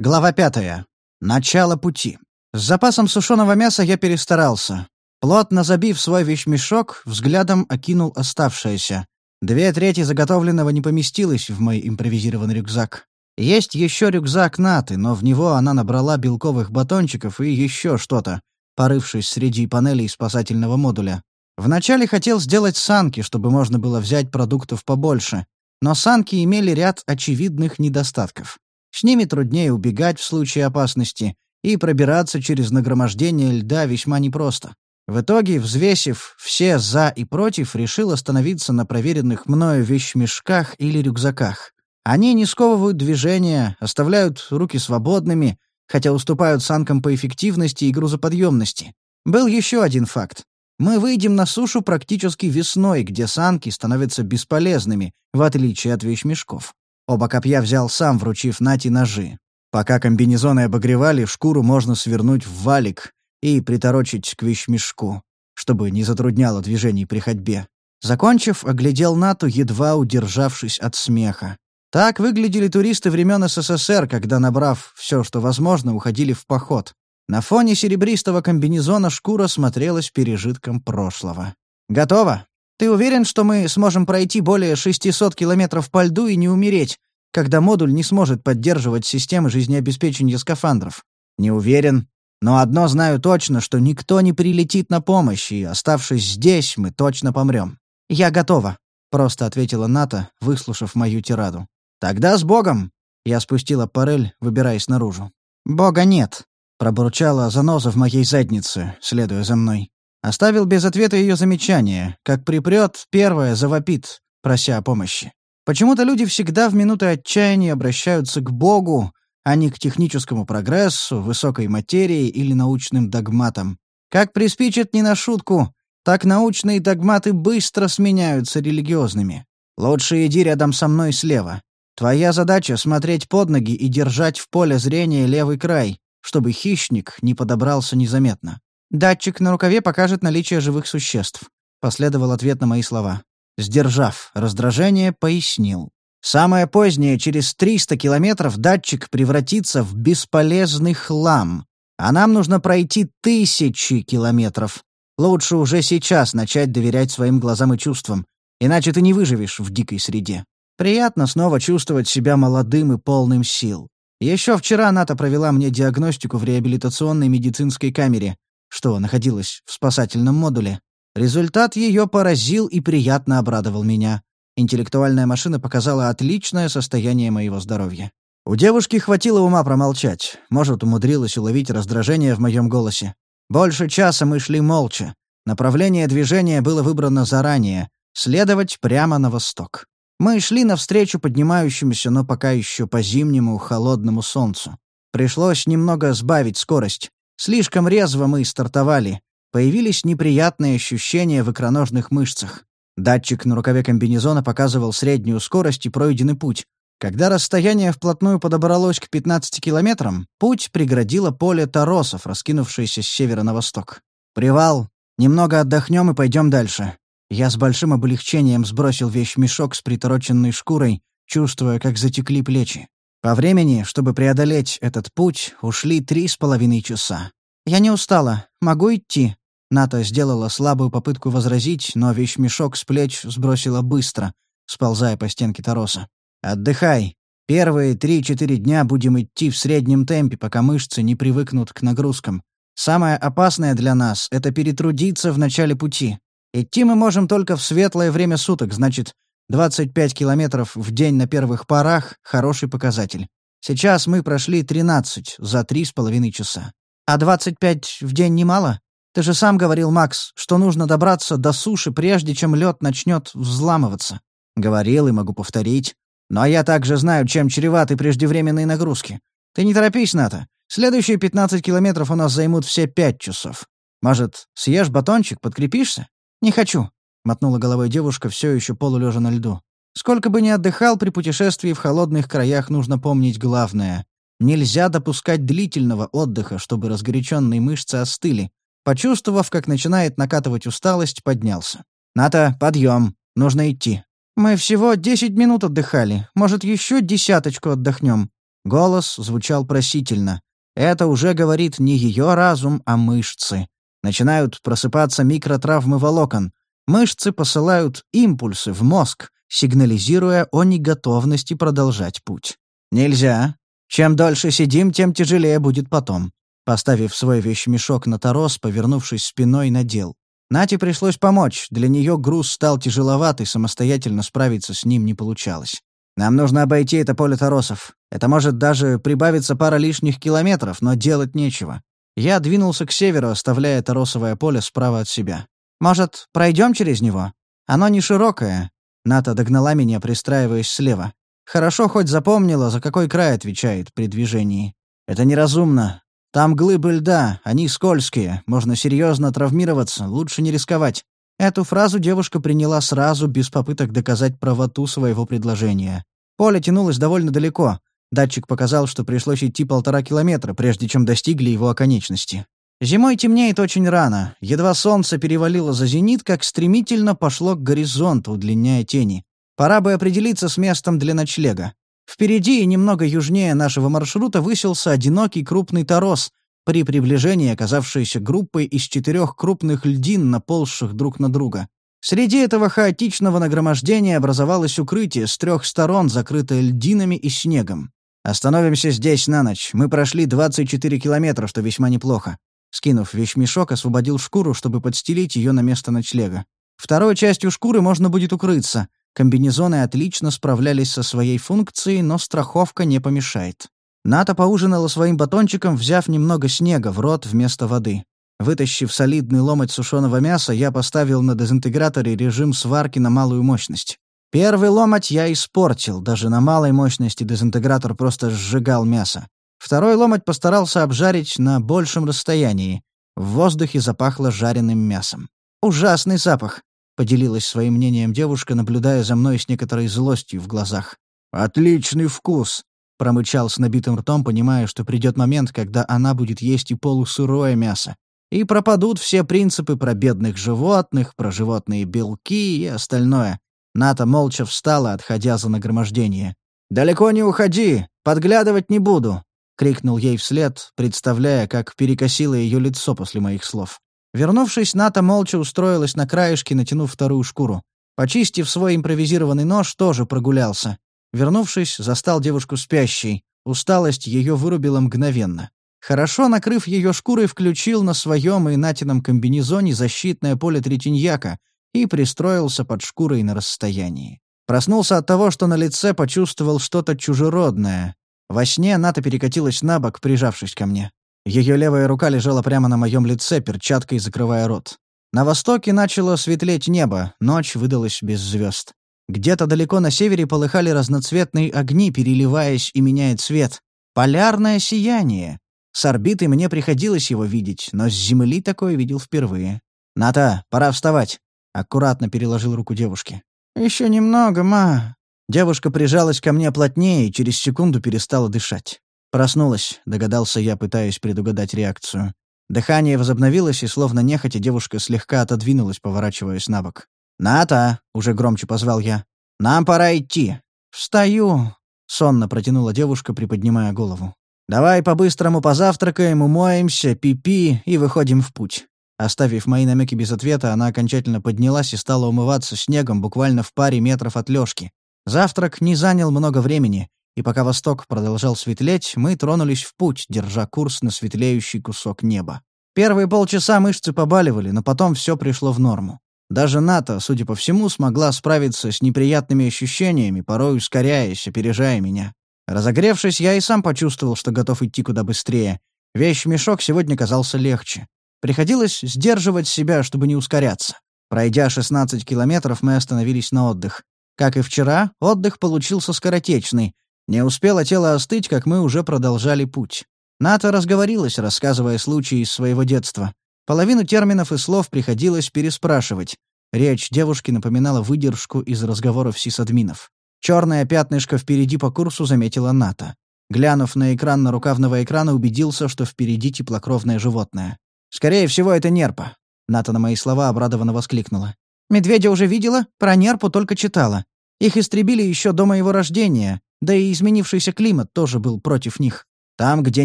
Глава пятая. Начало пути. С запасом сушеного мяса я перестарался. Плотно забив свой вещмешок, взглядом окинул оставшееся. Две трети заготовленного не поместилось в мой импровизированный рюкзак. Есть еще рюкзак Наты, но в него она набрала белковых батончиков и еще что-то, порывшись среди панелей спасательного модуля. Вначале хотел сделать санки, чтобы можно было взять продуктов побольше, но санки имели ряд очевидных недостатков. С ними труднее убегать в случае опасности, и пробираться через нагромождение льда весьма непросто. В итоге, взвесив все «за» и «против», решил остановиться на проверенных мною вещмешках или рюкзаках. Они не сковывают движения, оставляют руки свободными, хотя уступают санкам по эффективности и грузоподъемности. Был еще один факт. Мы выйдем на сушу практически весной, где санки становятся бесполезными, в отличие от вещмешков. Оба копья взял сам, вручив Нати ножи. Пока комбинезоны обогревали, шкуру можно свернуть в валик и приторочить к вещмешку, чтобы не затрудняло движений при ходьбе. Закончив, оглядел Нату, едва удержавшись от смеха. Так выглядели туристы времен СССР, когда, набрав все, что возможно, уходили в поход. На фоне серебристого комбинезона шкура смотрелась пережитком прошлого. «Готово!» Ты уверен, что мы сможем пройти более 600 километров по льду и не умереть, когда модуль не сможет поддерживать системы жизнеобеспечения скафандров? Не уверен. Но одно знаю точно, что никто не прилетит на помощь, и, оставшись здесь, мы точно помрем. Я готова, — просто ответила Ната, выслушав мою тираду. «Тогда с Богом!» — я спустила парель, выбираясь наружу. «Бога нет», — пробурчала заноза в моей заднице, следуя за мной. Оставил без ответа ее замечание. Как припрет, первое завопит, прося о помощи. Почему-то люди всегда в минуты отчаяния обращаются к Богу, а не к техническому прогрессу, высокой материи или научным догматам. Как приспичит не на шутку, так научные догматы быстро сменяются религиозными. Лучше иди рядом со мной слева. Твоя задача — смотреть под ноги и держать в поле зрения левый край, чтобы хищник не подобрался незаметно. «Датчик на рукаве покажет наличие живых существ», — последовал ответ на мои слова. Сдержав раздражение, пояснил. «Самое позднее, через 300 километров, датчик превратится в бесполезный хлам, а нам нужно пройти тысячи километров. Лучше уже сейчас начать доверять своим глазам и чувствам, иначе ты не выживешь в дикой среде. Приятно снова чувствовать себя молодым и полным сил. Еще вчера Ната провела мне диагностику в реабилитационной медицинской камере, что находилась в спасательном модуле. Результат ее поразил и приятно обрадовал меня. Интеллектуальная машина показала отличное состояние моего здоровья. У девушки хватило ума промолчать. Может, умудрилась уловить раздражение в моем голосе. Больше часа мы шли молча. Направление движения было выбрано заранее — следовать прямо на восток. Мы шли навстречу поднимающемуся, но пока еще по-зимнему холодному солнцу. Пришлось немного сбавить скорость. Слишком резво мы стартовали. Появились неприятные ощущения в икроножных мышцах. Датчик на рукаве комбинезона показывал среднюю скорость и пройденный путь. Когда расстояние вплотную подобралось к 15 километрам, путь преградило поле торосов, раскинувшееся с севера на восток. «Привал. Немного отдохнем и пойдем дальше». Я с большим облегчением сбросил вещмешок с притороченной шкурой, чувствуя, как затекли плечи. По времени, чтобы преодолеть этот путь, ушли три с половиной часа. «Я не устала. Могу идти?» Ната сделала слабую попытку возразить, но вещмешок с плеч сбросила быстро, сползая по стенке тороса. «Отдыхай. Первые три-четыре дня будем идти в среднем темпе, пока мышцы не привыкнут к нагрузкам. Самое опасное для нас — это перетрудиться в начале пути. Идти мы можем только в светлое время суток, значит, 25 километров в день на первых порах — хороший показатель. Сейчас мы прошли 13 за три с половиной часа. А 25 в день немало? Ты же сам говорил, Макс, что нужно добраться до суши, прежде чем лед начнет взламываться. Говорил и могу повторить. Но я также знаю, чем чреваты преждевременные нагрузки. Ты не торопись, Ната. Следующие 15 километров у нас займут все пять часов. Может, съешь батончик, подкрепишься? Не хочу. — мотнула головой девушка, все еще полулежа на льду. «Сколько бы ни отдыхал, при путешествии в холодных краях нужно помнить главное. Нельзя допускать длительного отдыха, чтобы разгоряченные мышцы остыли. Почувствовав, как начинает накатывать усталость, поднялся. «Ната, подъем. Нужно идти». «Мы всего десять минут отдыхали. Может, еще десяточку отдохнем?» Голос звучал просительно. Это уже говорит не ее разум, а мышцы. Начинают просыпаться микротравмы волокон. Мышцы посылают импульсы в мозг, сигнализируя о неготовности продолжать путь. Нельзя. Чем дольше сидим, тем тяжелее будет потом. Поставив свой вещмешок на торос, повернувшись спиной, надел. Нате пришлось помочь, для нее груз стал тяжеловат, и самостоятельно справиться с ним не получалось. Нам нужно обойти это поле торосов. Это может даже прибавиться пара лишних километров, но делать нечего. Я двинулся к северу, оставляя торосовое поле справа от себя. «Может, пройдем через него? Оно не широкое». Ната догнала меня, пристраиваясь слева. Хорошо хоть запомнила, за какой край отвечает при движении. «Это неразумно. Там глыбы льда, они скользкие, можно серьезно травмироваться, лучше не рисковать». Эту фразу девушка приняла сразу, без попыток доказать правоту своего предложения. Поле тянулось довольно далеко. Датчик показал, что пришлось идти полтора километра, прежде чем достигли его оконечности. Зимой темнеет очень рано. Едва солнце перевалило за зенит, как стремительно пошло к горизонту, удлиняя тени. Пора бы определиться с местом для ночлега. Впереди и немного южнее нашего маршрута высился одинокий крупный торос, при приближении оказавшейся группой из четырех крупных льдин, наползших друг на друга. Среди этого хаотичного нагромождения образовалось укрытие с трех сторон, закрытое льдинами и снегом. «Остановимся здесь на ночь. Мы прошли 24 километра, что весьма неплохо». Скинув вещмешок, освободил шкуру, чтобы подстелить ее на место ночлега. Второй частью шкуры можно будет укрыться. Комбинезоны отлично справлялись со своей функцией, но страховка не помешает. Ната поужинала своим батончиком, взяв немного снега в рот вместо воды. Вытащив солидный ломоть сушеного мяса, я поставил на дезинтеграторе режим сварки на малую мощность. Первый ломоть я испортил, даже на малой мощности дезинтегратор просто сжигал мясо. Второй ломоть постарался обжарить на большем расстоянии. В воздухе запахло жареным мясом. «Ужасный запах», — поделилась своим мнением девушка, наблюдая за мной с некоторой злостью в глазах. «Отличный вкус», промычал с набитым ртом, понимая, что придет момент, когда она будет есть и полусырое мясо. И пропадут все принципы про бедных животных, про животные белки и остальное. Ната молча встала, отходя за нагромождение. «Далеко не уходи! Подглядывать не буду!» — крикнул ей вслед, представляя, как перекосило ее лицо после моих слов. Вернувшись, Ната молча устроилась на краешке, натянув вторую шкуру. Почистив свой импровизированный нож, тоже прогулялся. Вернувшись, застал девушку спящей. Усталость ее вырубила мгновенно. Хорошо накрыв ее шкурой, включил на своем и Натином комбинезоне защитное поле третиньяка и пристроился под шкурой на расстоянии. Проснулся от того, что на лице почувствовал что-то чужеродное. Во сне Ната перекатилась на бок, прижавшись ко мне. Ее левая рука лежала прямо на моем лице, перчаткой закрывая рот. На востоке начало светлеть небо, ночь выдалась без звезд. Где-то далеко на севере полыхали разноцветные огни, переливаясь и меняя цвет. Полярное сияние. С орбиты мне приходилось его видеть, но с Земли такое видел впервые. «Ната, пора вставать», — аккуратно переложил руку девушке. «Еще немного, ма». Девушка прижалась ко мне плотнее и через секунду перестала дышать. Проснулась, догадался я, пытаясь предугадать реакцию. Дыхание возобновилось, и словно нехотя девушка слегка отодвинулась, поворачиваясь на бок. «Ната!» — уже громче позвал я. «Нам пора идти». «Встаю!» — сонно протянула девушка, приподнимая голову. «Давай по-быстрому позавтракаем, умоемся, пипи и выходим в путь». Оставив мои намеки без ответа, она окончательно поднялась и стала умываться снегом буквально в паре метров от Лёшки. Завтрак не занял много времени, и пока восток продолжал светлеть, мы тронулись в путь, держа курс на светлеющий кусок неба. Первые полчаса мышцы побаливали, но потом все пришло в норму. Даже НАТО, судя по всему, смогла справиться с неприятными ощущениями, порой ускоряясь, опережая меня. Разогревшись, я и сам почувствовал, что готов идти куда быстрее. Вещь-мешок сегодня казался легче. Приходилось сдерживать себя, чтобы не ускоряться. Пройдя 16 километров, мы остановились на отдых. Как и вчера, отдых получился скоротечный. Не успело тело остыть, как мы уже продолжали путь. Ната разговорилась, рассказывая случаи из своего детства. Половину терминов и слов приходилось переспрашивать. Речь девушки напоминала выдержку из разговоров сисадминов. Черное пятнышко впереди по курсу заметила Ната. Глянув на экран на рукавного экрана, убедился, что впереди теплокровное животное. «Скорее всего, это нерпа», — Ната на мои слова обрадованно воскликнула. «Медведя уже видела, про нерпу только читала. Их истребили еще до моего рождения. Да и изменившийся климат тоже был против них. «Там, где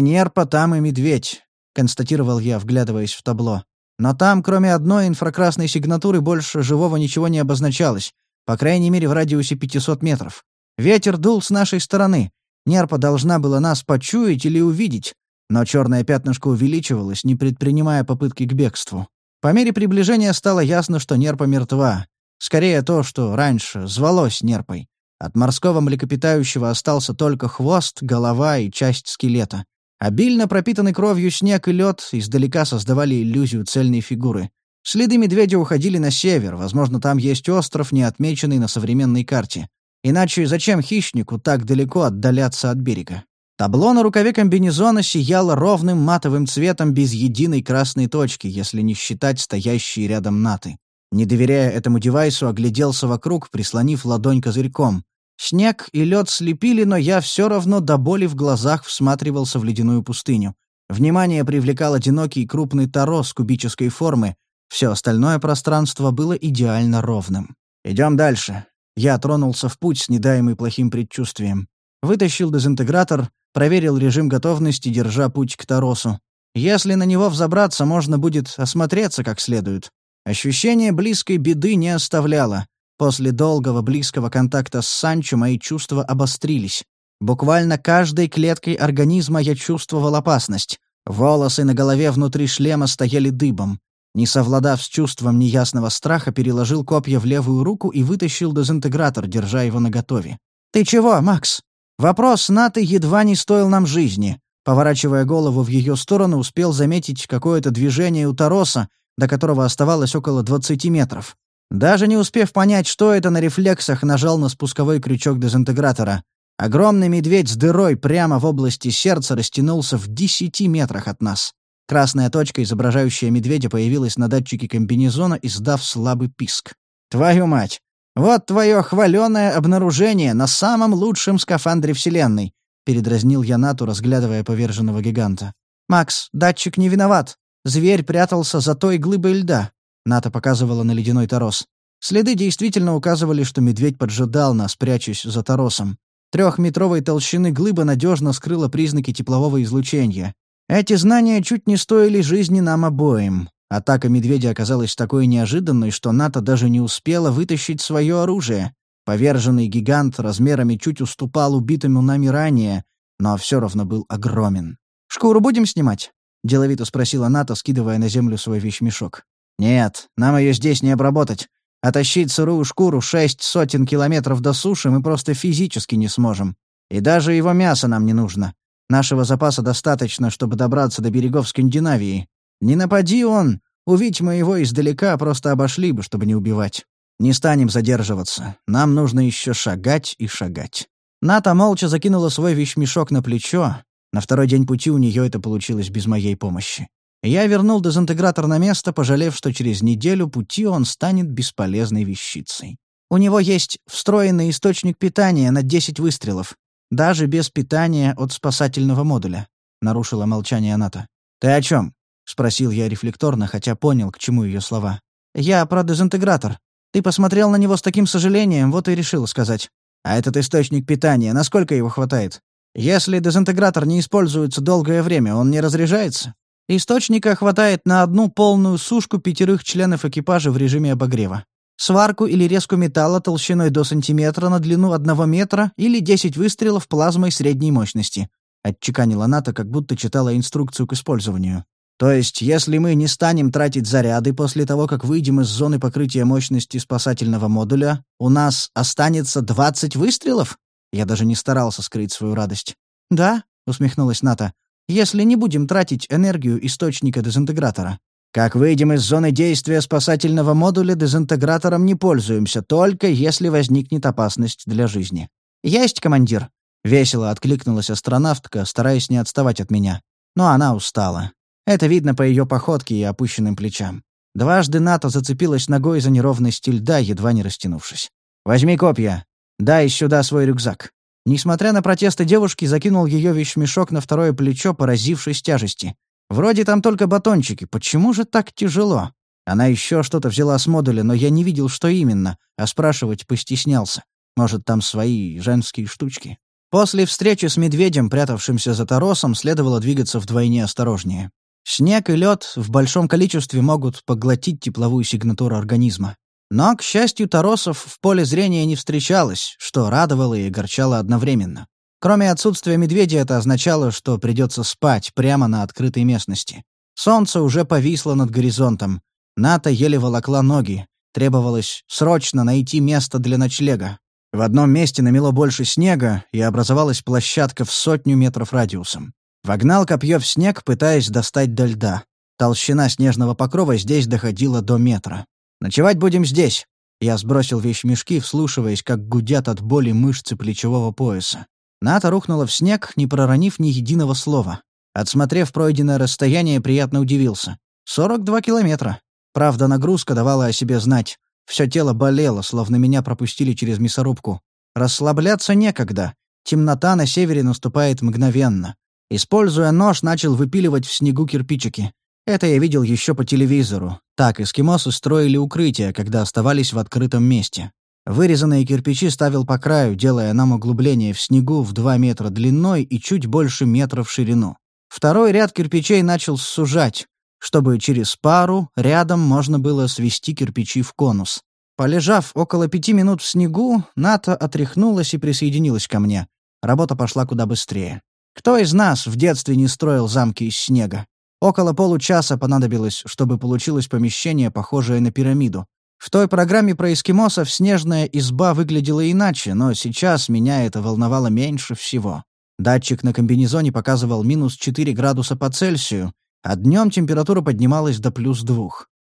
нерпа, там и медведь», — констатировал я, вглядываясь в табло. «Но там, кроме одной инфракрасной сигнатуры, больше живого ничего не обозначалось, по крайней мере в радиусе 500 метров. Ветер дул с нашей стороны. Нерпа должна была нас почуять или увидеть, но черное пятнышко увеличивалось, не предпринимая попытки к бегству. По мере приближения стало ясно, что нерпа мертва. Скорее то, что раньше звалось нерпой. От морского млекопитающего остался только хвост, голова и часть скелета. Обильно пропитанный кровью снег и лед издалека создавали иллюзию цельной фигуры. Следы медведя уходили на север, возможно, там есть остров, не отмеченный на современной карте. Иначе зачем хищнику так далеко отдаляться от берега? Табло на рукаве комбинезона сияло ровным матовым цветом без единой красной точки, если не считать стоящие рядом наты. Не доверяя этому девайсу, огляделся вокруг, прислонив ладонь козырьком. Снег и лед слепили, но я все равно до боли в глазах всматривался в ледяную пустыню. Внимание привлекал одинокий крупный торос кубической формы. Все остальное пространство было идеально ровным. «Идем дальше». Я тронулся в путь с недаемый плохим предчувствием. Вытащил дезинтегратор, проверил режим готовности, держа путь к Торосу. Если на него взобраться, можно будет осмотреться как следует. Ощущение близкой беды не оставляло. После долгого близкого контакта с Санчо мои чувства обострились. Буквально каждой клеткой организма я чувствовал опасность. Волосы на голове внутри шлема стояли дыбом. Не совладав с чувством неясного страха, переложил копья в левую руку и вытащил дезинтегратор, держа его наготове. «Ты чего, Макс?» Вопрос Наты едва не стоил нам жизни. Поворачивая голову в ее сторону, успел заметить какое-то движение у Тароса, до которого оставалось около 20 метров. Даже не успев понять, что это, на рефлексах нажал на спусковой крючок дезинтегратора. Огромный медведь с дырой прямо в области сердца растянулся в 10 метрах от нас. Красная точка, изображающая медведя, появилась на датчике комбинезона, издав слабый писк. «Твою мать! Вот твое хваленое обнаружение на самом лучшем скафандре Вселенной!» — передразнил я Нату, разглядывая поверженного гиганта. «Макс, датчик не виноват. Зверь прятался за той глыбой льда. Ната показывала на ледяной торос. Следы действительно указывали, что медведь поджидал нас, прячась за торосом. Трехметровой толщины глыба надежно скрыла признаки теплового излучения. Эти знания чуть не стоили жизни нам обоим. Атака медведя оказалась такой неожиданной, что Ната даже не успела вытащить свое оружие. Поверженный гигант размерами чуть уступал убитому нами ранее, но все равно был огромен. «Шкуру будем снимать?» — деловито спросила Ната, скидывая на землю свой вещмешок. «Нет, нам ее здесь не обработать. А сырую шкуру шесть сотен километров до суши мы просто физически не сможем. И даже его мясо нам не нужно. Нашего запаса достаточно, чтобы добраться до берегов Скандинавии. Не напади он, увидеть мы его издалека, просто обошли бы, чтобы не убивать. Не станем задерживаться. Нам нужно еще шагать и шагать». Ната молча закинула свой вещмешок на плечо, на второй день пути у нее это получилось без моей помощи. Я вернул дезинтегратор на место, пожалев, что через неделю пути он станет бесполезной вещицей. У него есть встроенный источник питания на 10 выстрелов, даже без питания от спасательного модуля», — нарушила молчание Аната. «Ты о чем? спросил я рефлекторно, хотя понял, к чему ее слова. «Я про дезинтегратор. Ты посмотрел на него с таким сожалением, вот и решил сказать. А этот источник питания, насколько его хватает?» Если дезинтегратор не используется долгое время, он не разряжается. Источника хватает на одну полную сушку пятерых членов экипажа в режиме обогрева. Сварку или резку металла толщиной до сантиметра на длину одного метра или 10 выстрелов плазмой средней мощности. Отчеканила Ната, как будто читала инструкцию к использованию. То есть, если мы не станем тратить заряды после того, как выйдем из зоны покрытия мощности спасательного модуля, у нас останется 20 выстрелов? Я даже не старался скрыть свою радость. «Да», — усмехнулась Ната, — «если не будем тратить энергию источника дезинтегратора». «Как выйдем из зоны действия спасательного модуля, дезинтегратором не пользуемся, только если возникнет опасность для жизни». «Есть, командир», — весело откликнулась астронавтка, стараясь не отставать от меня. Но она устала. Это видно по ее походке и опущенным плечам. Дважды НАТО зацепилась ногой за неровность льда, едва не растянувшись. «Возьми копья», «Дай сюда свой рюкзак». Несмотря на протесты девушки, закинул ее вещмешок на второе плечо, поразившись тяжести. «Вроде там только батончики. Почему же так тяжело?» Она еще что-то взяла с модуля, но я не видел, что именно, а спрашивать постеснялся. Может, там свои женские штучки. После встречи с медведем, прятавшимся за торосом, следовало двигаться вдвойне осторожнее. Снег и лед в большом количестве могут поглотить тепловую сигнатуру организма. Но, к счастью, торосов в поле зрения не встречалось, что радовало и огорчало одновременно. Кроме отсутствия медведя, это означало, что придется спать прямо на открытой местности. Солнце уже повисло над горизонтом. Ната еле волокла ноги. Требовалось срочно найти место для ночлега. В одном месте намело больше снега, и образовалась площадка в сотню метров радиусом. Вогнал копье в снег, пытаясь достать до льда. Толщина снежного покрова здесь доходила до метра. «Ночевать будем здесь!» Я сбросил вещмешки, вслушиваясь, как гудят от боли мышцы плечевого пояса. Ната рухнула в снег, не проронив ни единого слова. Отсмотрев пройденное расстояние, приятно удивился. 42 километра. Правда, нагрузка давала о себе знать. Все тело болело, словно меня пропустили через мясорубку. Расслабляться некогда. Темнота на севере наступает мгновенно. Используя нож, начал выпиливать в снегу кирпичики. Это я видел еще по телевизору. Так эскимосы строили укрытия, когда оставались в открытом месте. Вырезанные кирпичи ставил по краю, делая нам углубление в снегу в 2 метра длиной и чуть больше метра в ширину. Второй ряд кирпичей начал сужать, чтобы через пару рядом можно было свести кирпичи в конус. Полежав около пяти минут в снегу, Ната отряхнулась и присоединилась ко мне. Работа пошла куда быстрее. Кто из нас в детстве не строил замки из снега? Около получаса понадобилось, чтобы получилось помещение, похожее на пирамиду. В той программе про эскимосов снежная изба выглядела иначе, но сейчас меня это волновало меньше всего. Датчик на комбинезоне показывал минус 4 градуса по Цельсию, а днем температура поднималась до плюс 2.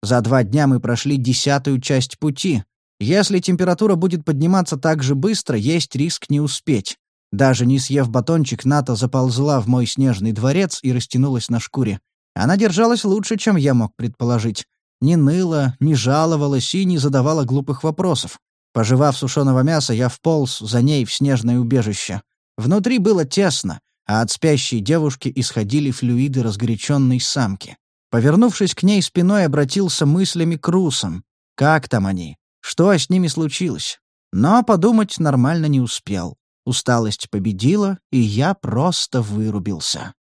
За два дня мы прошли десятую часть пути. Если температура будет подниматься так же быстро, есть риск не успеть. Даже не съев батончик, Ната заползла в мой снежный дворец и растянулась на шкуре. Она держалась лучше, чем я мог предположить. Не ныла, не жаловалась и не задавала глупых вопросов. Пожевав сушеного мяса, я вполз за ней в снежное убежище. Внутри было тесно, а от спящей девушки исходили флюиды разгоряченной самки. Повернувшись к ней спиной, обратился мыслями к русам. Как там они? Что с ними случилось? Но подумать нормально не успел. Усталость победила, и я просто вырубился.